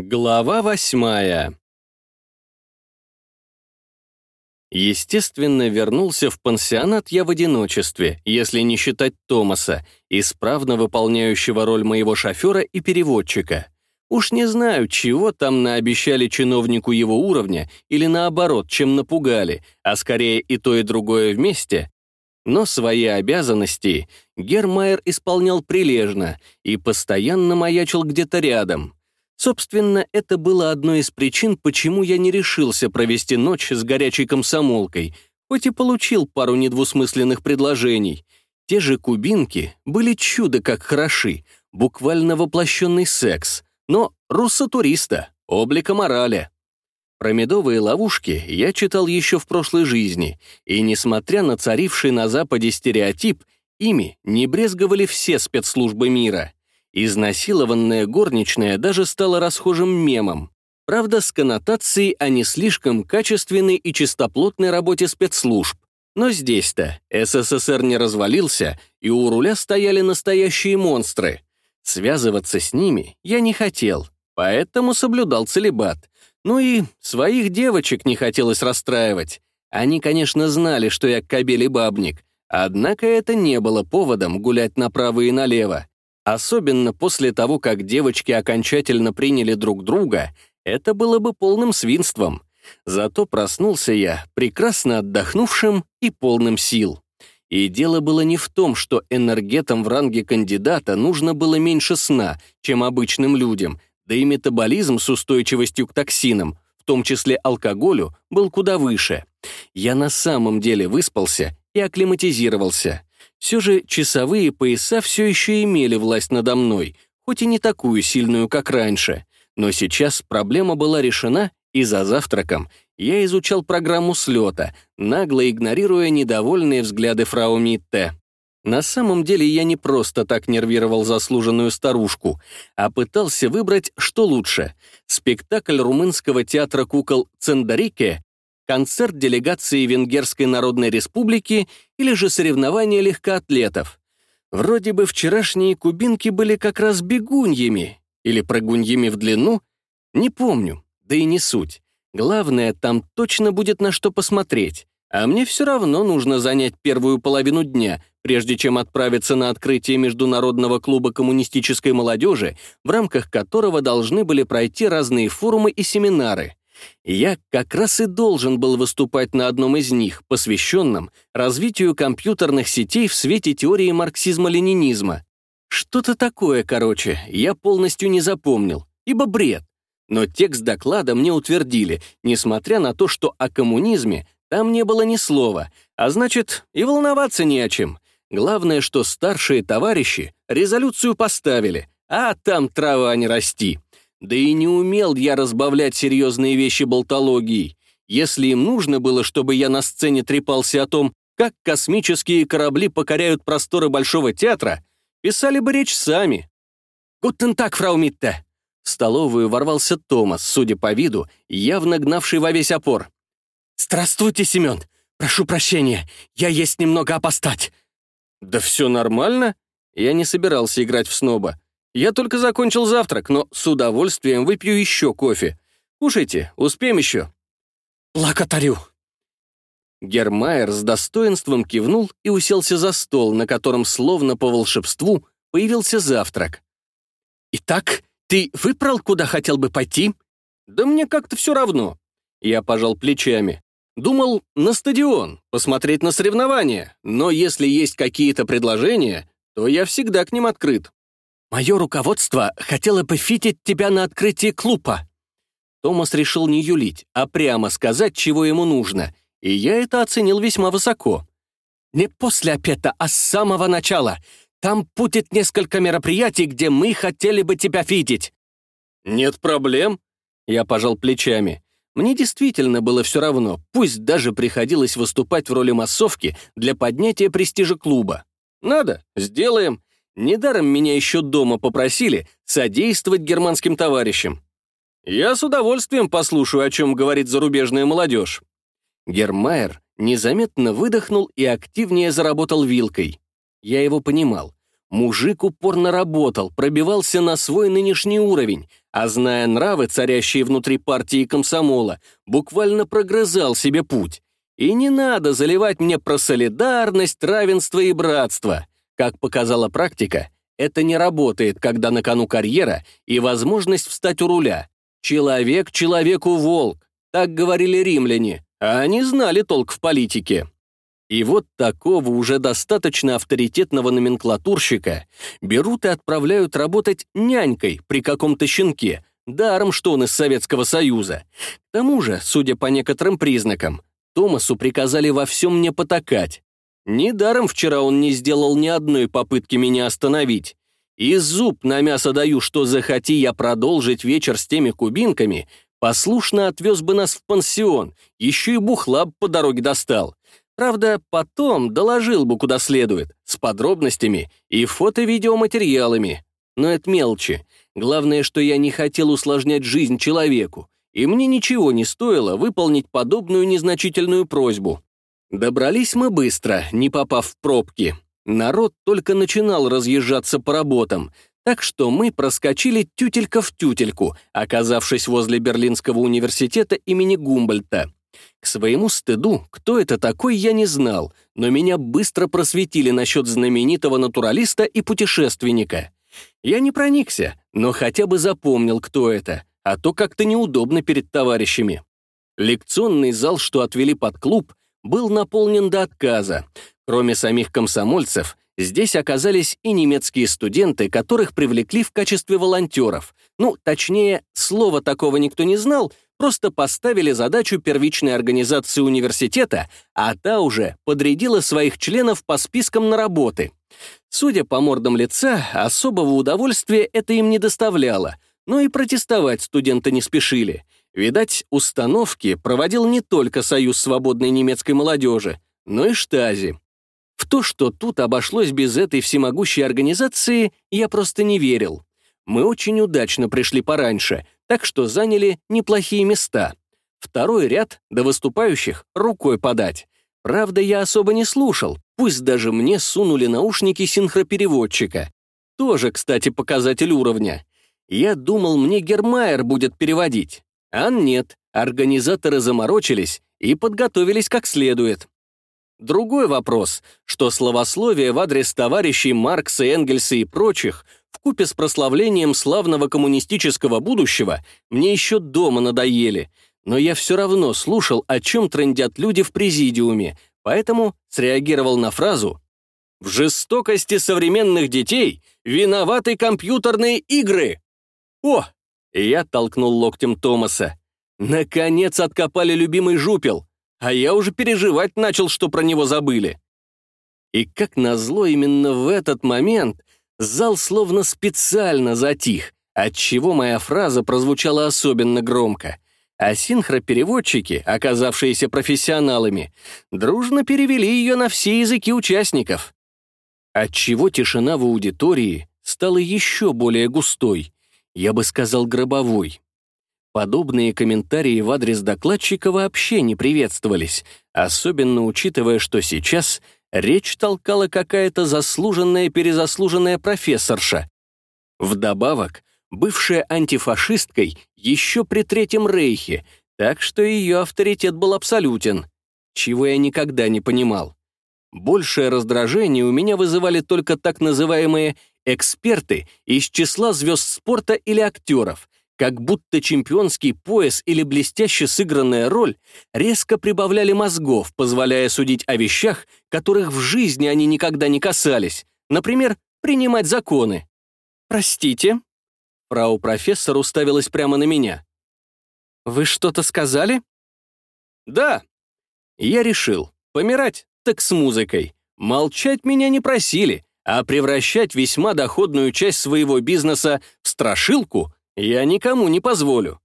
Глава восьмая Естественно, вернулся в пансионат я в одиночестве, если не считать Томаса, исправно выполняющего роль моего шофера и переводчика. Уж не знаю, чего там наобещали чиновнику его уровня или наоборот, чем напугали, а скорее и то, и другое вместе. Но свои обязанности Гермайер исполнял прилежно и постоянно маячил где-то рядом. Собственно, это было одной из причин, почему я не решился провести ночь с горячей комсомолкой, хоть и получил пару недвусмысленных предложений. Те же кубинки были чудо как хороши, буквально воплощенный секс, но руссо-туриста, облика морали. Про медовые ловушки я читал еще в прошлой жизни, и, несмотря на царивший на Западе стереотип, ими не брезговали все спецслужбы мира — Изнасилованная горничная даже стала расхожим мемом. Правда, с коннотацией о не слишком качественной и чистоплотной работе спецслужб. Но здесь-то СССР не развалился, и у руля стояли настоящие монстры. Связываться с ними я не хотел, поэтому соблюдал целебат. Ну и своих девочек не хотелось расстраивать. Они, конечно, знали, что я кобель и бабник, однако это не было поводом гулять направо и налево. Особенно после того, как девочки окончательно приняли друг друга, это было бы полным свинством. Зато проснулся я, прекрасно отдохнувшим и полным сил. И дело было не в том, что энергетам в ранге кандидата нужно было меньше сна, чем обычным людям, да и метаболизм с устойчивостью к токсинам, в том числе алкоголю, был куда выше. Я на самом деле выспался и акклиматизировался. Все же часовые пояса все еще имели власть надо мной, хоть и не такую сильную, как раньше. Но сейчас проблема была решена, и за завтраком я изучал программу слета, нагло игнорируя недовольные взгляды фрау Митте. На самом деле я не просто так нервировал заслуженную старушку, а пытался выбрать, что лучше — спектакль румынского театра кукол «Цендарике» концерт делегации Венгерской Народной Республики или же соревнования легкоатлетов. Вроде бы вчерашние кубинки были как раз бегуньями или прыгуньями в длину, не помню, да и не суть. Главное, там точно будет на что посмотреть. А мне все равно нужно занять первую половину дня, прежде чем отправиться на открытие Международного клуба коммунистической молодежи, в рамках которого должны были пройти разные форумы и семинары. Я как раз и должен был выступать на одном из них, посвященном развитию компьютерных сетей в свете теории марксизма-ленинизма. Что-то такое, короче, я полностью не запомнил, ибо бред. Но текст доклада мне утвердили, несмотря на то, что о коммунизме там не было ни слова, а значит, и волноваться не о чем. Главное, что старшие товарищи резолюцию поставили, а там трава не расти. Да и не умел я разбавлять серьезные вещи болтологией. Если им нужно было, чтобы я на сцене трепался о том, как космические корабли покоряют просторы Большого театра, писали бы речь сами. «Гутен так, фрау Митте!» В столовую ворвался Томас, судя по виду, явно гнавший во весь опор. «Здравствуйте, Семен! Прошу прощения, я есть немного опостать!» «Да все нормально?» Я не собирался играть в сноба. Я только закончил завтрак, но с удовольствием выпью еще кофе. Кушайте, успеем еще». «Благодарю». Гермайер с достоинством кивнул и уселся за стол, на котором, словно по волшебству, появился завтрак. «Итак, ты выбрал, куда хотел бы пойти?» «Да мне как-то все равно». Я пожал плечами. Думал, на стадион, посмотреть на соревнования, но если есть какие-то предложения, то я всегда к ним открыт. Мое руководство хотело бы фитить тебя на открытии клуба». Томас решил не юлить, а прямо сказать, чего ему нужно, и я это оценил весьма высоко. «Не после опета, а с самого начала. Там будет несколько мероприятий, где мы хотели бы тебя видеть». «Нет проблем», — я пожал плечами. Мне действительно было все равно, пусть даже приходилось выступать в роли массовки для поднятия престижа клуба. «Надо, сделаем. Недаром меня еще дома попросили содействовать германским товарищам. Я с удовольствием послушаю, о чем говорит зарубежная молодежь. Гермайер незаметно выдохнул и активнее заработал вилкой. Я его понимал. Мужик упорно работал, пробивался на свой нынешний уровень, а зная нравы, царящие внутри партии комсомола, буквально прогрызал себе путь. И не надо заливать мне про солидарность, равенство и братство. Как показала практика, это не работает, когда на кону карьера и возможность встать у руля. Человек человеку волк, так говорили римляне, а они знали толк в политике. И вот такого уже достаточно авторитетного номенклатурщика берут и отправляют работать нянькой при каком-то щенке, даром, что он из Советского Союза. К тому же, судя по некоторым признакам, Томасу приказали во всем не потакать. Недаром вчера он не сделал ни одной попытки меня остановить. И зуб на мясо даю, что захоти я продолжить вечер с теми кубинками, послушно отвез бы нас в пансион, еще и бухла по дороге достал. Правда, потом доложил бы куда следует, с подробностями и фото-видеоматериалами. Но это мелочи. Главное, что я не хотел усложнять жизнь человеку, и мне ничего не стоило выполнить подобную незначительную просьбу. Добрались мы быстро, не попав в пробки. Народ только начинал разъезжаться по работам, так что мы проскочили тютелька в тютельку, оказавшись возле Берлинского университета имени Гумбольта. К своему стыду, кто это такой, я не знал, но меня быстро просветили насчет знаменитого натуралиста и путешественника. Я не проникся, но хотя бы запомнил, кто это, а то как-то неудобно перед товарищами. Лекционный зал, что отвели под клуб, был наполнен до отказа. Кроме самих комсомольцев, здесь оказались и немецкие студенты, которых привлекли в качестве волонтеров. Ну, точнее, слова такого никто не знал, просто поставили задачу первичной организации университета, а та уже подрядила своих членов по спискам на работы. Судя по мордам лица, особого удовольствия это им не доставляло, но и протестовать студенты не спешили. Видать, установки проводил не только Союз свободной немецкой молодежи, но и Штази. В то, что тут обошлось без этой всемогущей организации, я просто не верил. Мы очень удачно пришли пораньше, так что заняли неплохие места. Второй ряд до выступающих рукой подать. Правда, я особо не слушал, пусть даже мне сунули наушники синхропереводчика. Тоже, кстати, показатель уровня. Я думал, мне Гермайер будет переводить. А нет, организаторы заморочились и подготовились как следует. Другой вопрос, что словословие в адрес товарищей Маркса, Энгельса и прочих вкупе с прославлением славного коммунистического будущего мне еще дома надоели, но я все равно слушал, о чем трендят люди в президиуме, поэтому среагировал на фразу «В жестокости современных детей виноваты компьютерные игры!» «О!» — я толкнул локтем Томаса. «Наконец откопали любимый жупел, а я уже переживать начал, что про него забыли». И как назло именно в этот момент Зал словно специально затих, отчего моя фраза прозвучала особенно громко. А синхропереводчики, оказавшиеся профессионалами, дружно перевели ее на все языки участников. Отчего тишина в аудитории стала еще более густой, я бы сказал, гробовой. Подобные комментарии в адрес докладчика вообще не приветствовались, особенно учитывая, что сейчас — речь толкала какая-то заслуженная-перезаслуженная профессорша. Вдобавок, бывшая антифашисткой еще при Третьем Рейхе, так что ее авторитет был абсолютен, чего я никогда не понимал. Большее раздражение у меня вызывали только так называемые «эксперты» из числа звезд спорта или актеров, как будто чемпионский пояс или блестяще сыгранная роль резко прибавляли мозгов, позволяя судить о вещах, которых в жизни они никогда не касались, например, принимать законы. «Простите?» Фрау-профессор уставилась прямо на меня. «Вы что-то сказали?» «Да». Я решил, помирать так с музыкой. Молчать меня не просили, а превращать весьма доходную часть своего бизнеса в страшилку я никому не позволю.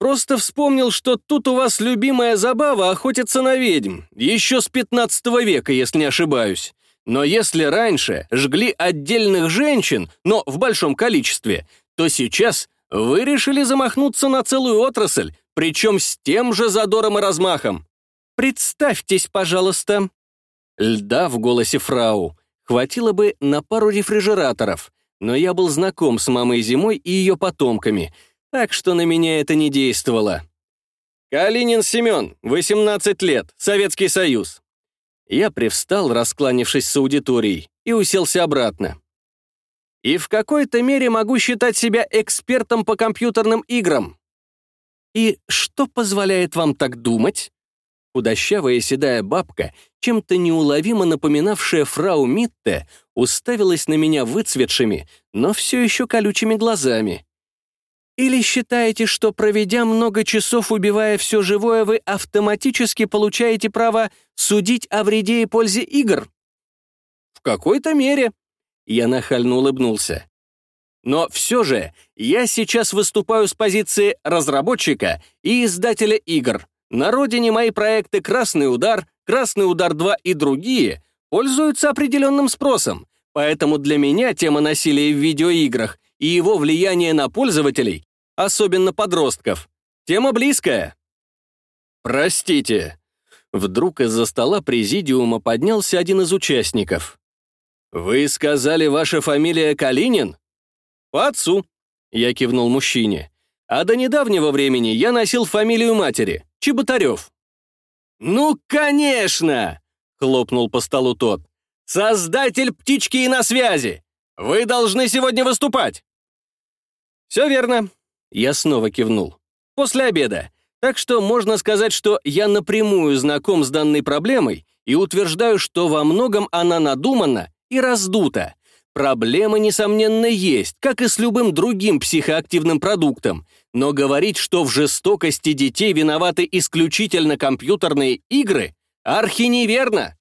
Просто вспомнил, что тут у вас любимая забава охотиться на ведьм, еще с 15 века, если не ошибаюсь. Но если раньше жгли отдельных женщин, но в большом количестве, то сейчас вы решили замахнуться на целую отрасль, причем с тем же задором и размахом. Представьтесь, пожалуйста. Льда в голосе фрау. Хватило бы на пару рефрижераторов, но я был знаком с мамой зимой и ее потомками, так что на меня это не действовало. «Калинин Семен, 18 лет, Советский Союз». Я привстал, раскланившись с аудиторией, и уселся обратно. И в какой-то мере могу считать себя экспертом по компьютерным играм. И что позволяет вам так думать? Худощавая седая бабка, чем-то неуловимо напоминавшая фрау Митте, уставилась на меня выцветшими, но все еще колючими глазами. Или считаете, что, проведя много часов, убивая все живое, вы автоматически получаете право судить о вреде и пользе игр? В какой-то мере. Я нахально улыбнулся. Но все же я сейчас выступаю с позиции разработчика и издателя игр. На родине мои проекты «Красный удар», «Красный удар 2» и другие пользуются определенным спросом, поэтому для меня тема насилия в видеоиграх и его влияние на пользователей, особенно подростков, тема близкая. Простите. Вдруг из-за стола президиума поднялся один из участников. «Вы сказали, ваша фамилия Калинин?» «По отцу», — я кивнул мужчине. «А до недавнего времени я носил фамилию матери, Чеботарев». «Ну, конечно!» — хлопнул по столу тот. «Создатель птички и на связи! Вы должны сегодня выступать!» «Все верно», — я снова кивнул. «После обеда. Так что можно сказать, что я напрямую знаком с данной проблемой и утверждаю, что во многом она надумана и раздута. Проблема, несомненно, есть, как и с любым другим психоактивным продуктом, но говорить, что в жестокости детей виноваты исключительно компьютерные игры, архи неверно.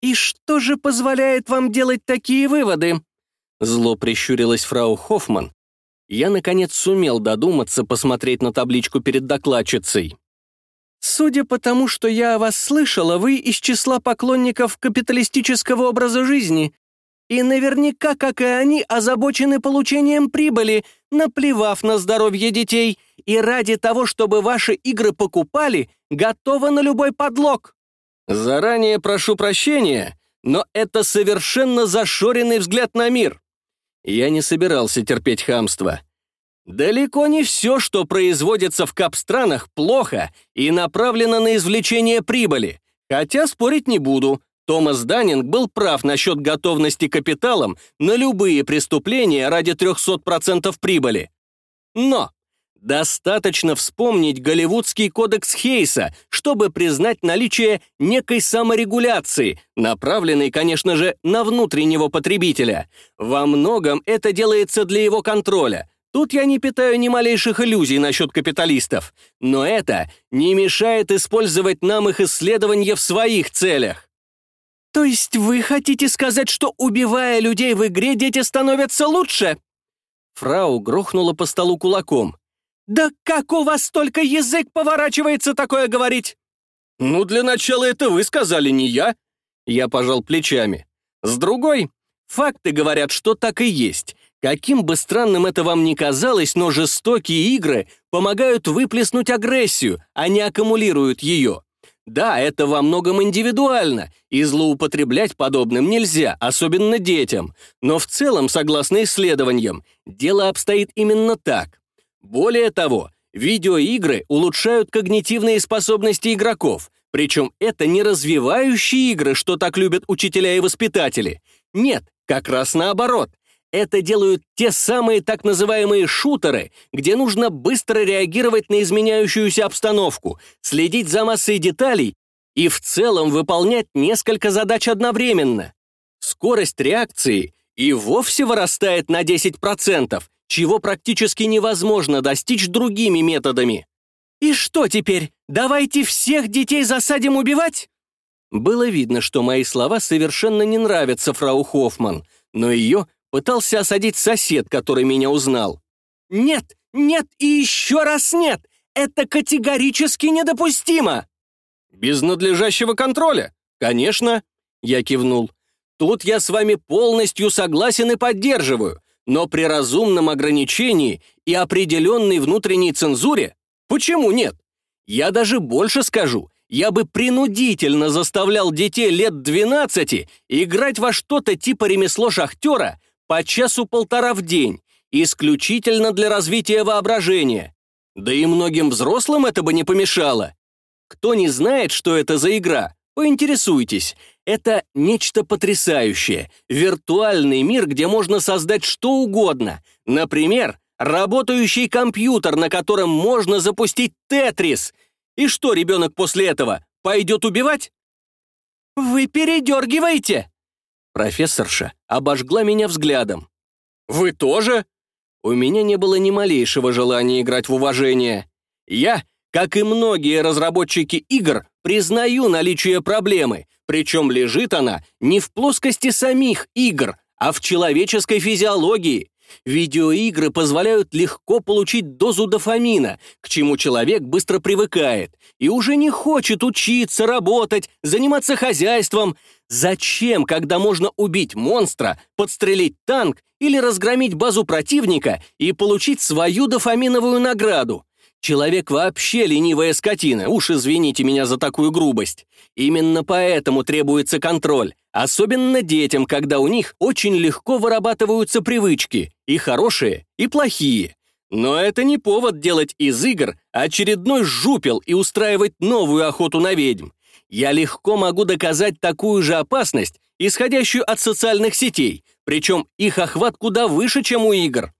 «И что же позволяет вам делать такие выводы?» Зло прищурилась фрау Хоффман. Я, наконец, сумел додуматься посмотреть на табличку перед докладчицей. «Судя по тому, что я о вас слышала, вы из числа поклонников капиталистического образа жизни, и наверняка, как и они, озабочены получением прибыли, наплевав на здоровье детей, и ради того, чтобы ваши игры покупали, готовы на любой подлог. Заранее прошу прощения, но это совершенно зашоренный взгляд на мир. Я не собирался терпеть хамство. Далеко не все, что производится в кап-странах, плохо и направлено на извлечение прибыли, хотя спорить не буду. Томас Даннинг был прав насчет готовности капиталом на любые преступления ради 300% прибыли. Но достаточно вспомнить Голливудский кодекс Хейса, чтобы признать наличие некой саморегуляции, направленной, конечно же, на внутреннего потребителя. Во многом это делается для его контроля. Тут я не питаю ни малейших иллюзий насчет капиталистов. Но это не мешает использовать нам их исследования в своих целях. «То есть вы хотите сказать, что, убивая людей в игре, дети становятся лучше?» Фрау грохнула по столу кулаком. «Да как у вас только язык поворачивается такое говорить?» «Ну, для начала это вы сказали, не я». Я пожал плечами. «С другой, факты говорят, что так и есть. Каким бы странным это вам ни казалось, но жестокие игры помогают выплеснуть агрессию, а не аккумулируют ее. Да, это во многом индивидуально, и злоупотреблять подобным нельзя, особенно детям. Но в целом, согласно исследованиям, дело обстоит именно так. Более того, видеоигры улучшают когнитивные способности игроков, причем это не развивающие игры, что так любят учителя и воспитатели. Нет, как раз наоборот. Это делают те самые так называемые шутеры, где нужно быстро реагировать на изменяющуюся обстановку, следить за массой деталей и в целом выполнять несколько задач одновременно. Скорость реакции и вовсе вырастает на 10%, чего практически невозможно достичь другими методами. «И что теперь? Давайте всех детей засадим убивать?» Было видно, что мои слова совершенно не нравятся фрау Хоффман, но ее Пытался осадить сосед, который меня узнал. «Нет, нет и еще раз нет! Это категорически недопустимо!» «Без надлежащего контроля? Конечно!» Я кивнул. «Тут я с вами полностью согласен и поддерживаю, но при разумном ограничении и определенной внутренней цензуре почему нет? Я даже больше скажу, я бы принудительно заставлял детей лет 12 играть во что-то типа ремесло шахтера по часу-полтора в день, исключительно для развития воображения. Да и многим взрослым это бы не помешало. Кто не знает, что это за игра, поинтересуйтесь. Это нечто потрясающее, виртуальный мир, где можно создать что угодно. Например, работающий компьютер, на котором можно запустить Тетрис. И что ребенок после этого, пойдет убивать? «Вы передергиваете!» Профессорша обожгла меня взглядом. «Вы тоже?» У меня не было ни малейшего желания играть в уважение. Я, как и многие разработчики игр, признаю наличие проблемы, причем лежит она не в плоскости самих игр, а в человеческой физиологии. Видеоигры позволяют легко получить дозу дофамина, к чему человек быстро привыкает, и уже не хочет учиться, работать, заниматься хозяйством. Зачем, когда можно убить монстра, подстрелить танк или разгромить базу противника и получить свою дофаминовую награду? Человек вообще ленивая скотина, уж извините меня за такую грубость. Именно поэтому требуется контроль, особенно детям, когда у них очень легко вырабатываются привычки, и хорошие, и плохие. Но это не повод делать из игр очередной жупел и устраивать новую охоту на ведьм. Я легко могу доказать такую же опасность, исходящую от социальных сетей, причем их охват куда выше, чем у игр.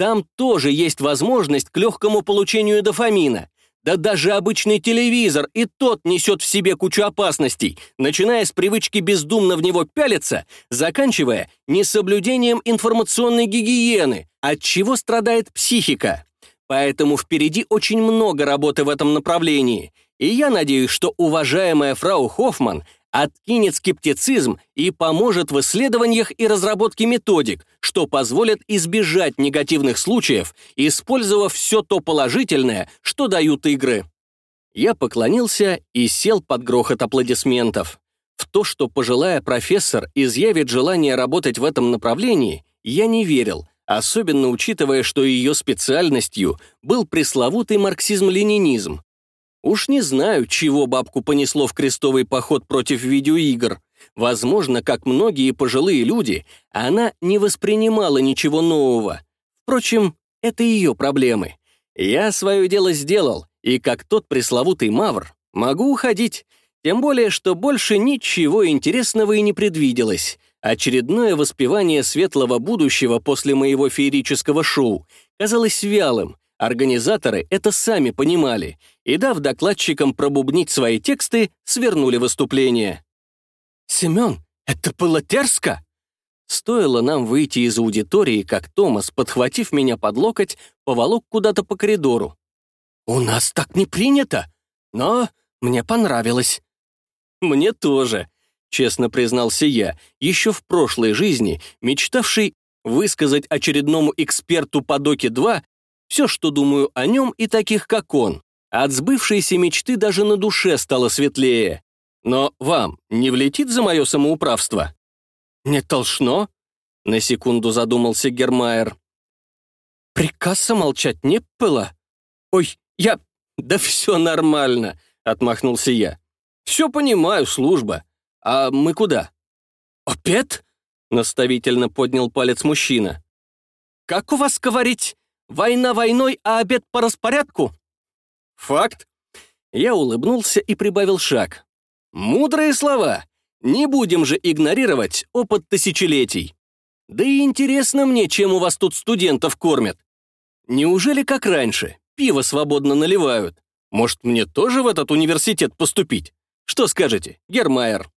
Там тоже есть возможность к легкому получению дофамина. Да даже обычный телевизор и тот несет в себе кучу опасностей, начиная с привычки бездумно в него пялиться, заканчивая несоблюдением информационной гигиены, от чего страдает психика. Поэтому впереди очень много работы в этом направлении, и я надеюсь, что уважаемая фрау Хоффман – откинет скептицизм и поможет в исследованиях и разработке методик, что позволит избежать негативных случаев, использовав все то положительное, что дают игры. Я поклонился и сел под грохот аплодисментов. В то, что пожилая профессор изъявит желание работать в этом направлении, я не верил, особенно учитывая, что ее специальностью был пресловутый марксизм-ленинизм, Уж не знаю, чего бабку понесло в крестовый поход против видеоигр. Возможно, как многие пожилые люди, она не воспринимала ничего нового. Впрочем, это ее проблемы. Я свое дело сделал, и как тот пресловутый Мавр, могу уходить. Тем более, что больше ничего интересного и не предвиделось. Очередное воспевание светлого будущего после моего феерического шоу казалось вялым, Организаторы это сами понимали и, дав докладчикам пробубнить свои тексты, свернули выступление. «Семен, это было дерзко!» Стоило нам выйти из аудитории, как Томас, подхватив меня под локоть, поволок куда-то по коридору. «У нас так не принято, но мне понравилось». «Мне тоже», — честно признался я, еще в прошлой жизни, мечтавший высказать очередному эксперту по Доке-2 все, что думаю о нем и таких, как он. От сбывшейся мечты даже на душе стало светлее. Но вам не влетит за мое самоуправство? Не толшно? На секунду задумался Гермайер. Приказа молчать не было. Ой, я... Да все нормально, отмахнулся я. Все понимаю, служба. А мы куда? Опять? Наставительно поднял палец мужчина. Как у вас говорить? Война войной, а обед по распорядку?» «Факт». Я улыбнулся и прибавил шаг. «Мудрые слова. Не будем же игнорировать опыт тысячелетий. Да и интересно мне, чем у вас тут студентов кормят. Неужели как раньше, пиво свободно наливают? Может, мне тоже в этот университет поступить? Что скажете, Гермайер?»